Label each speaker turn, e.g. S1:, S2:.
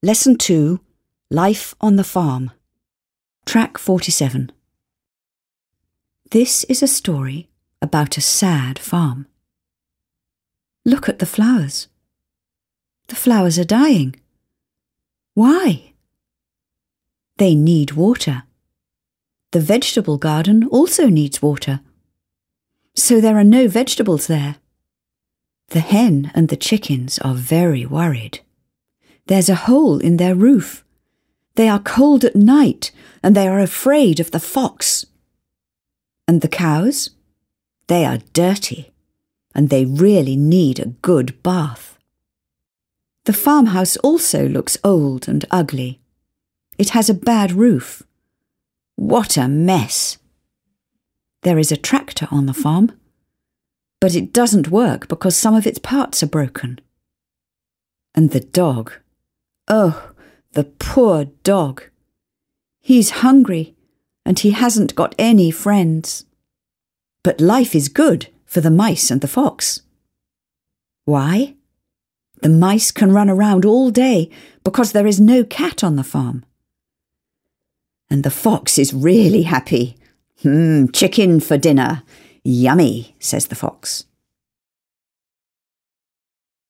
S1: Lesson 2 Life on the Farm. Track 47. This is a story about a sad farm. Look at the flowers. The flowers are dying. Why? They need water. The vegetable garden also needs water. So there are no vegetables there. The hen and the chickens are very worried. There's a hole in their roof. They are cold at night and they are afraid of the fox. And the cows? They are dirty and they really need a good bath. The farmhouse also looks old and ugly. It has a bad roof. What a mess! There is a tractor on the farm, but it doesn't work because some of its parts are broken. And the dog. Oh, the poor dog. He's hungry and he hasn't got any friends. But life is good for the mice and the fox. Why? The mice can run around all day because there is no cat on the farm. And the fox is really happy. Hmm, chicken for dinner. Yummy, says the fox.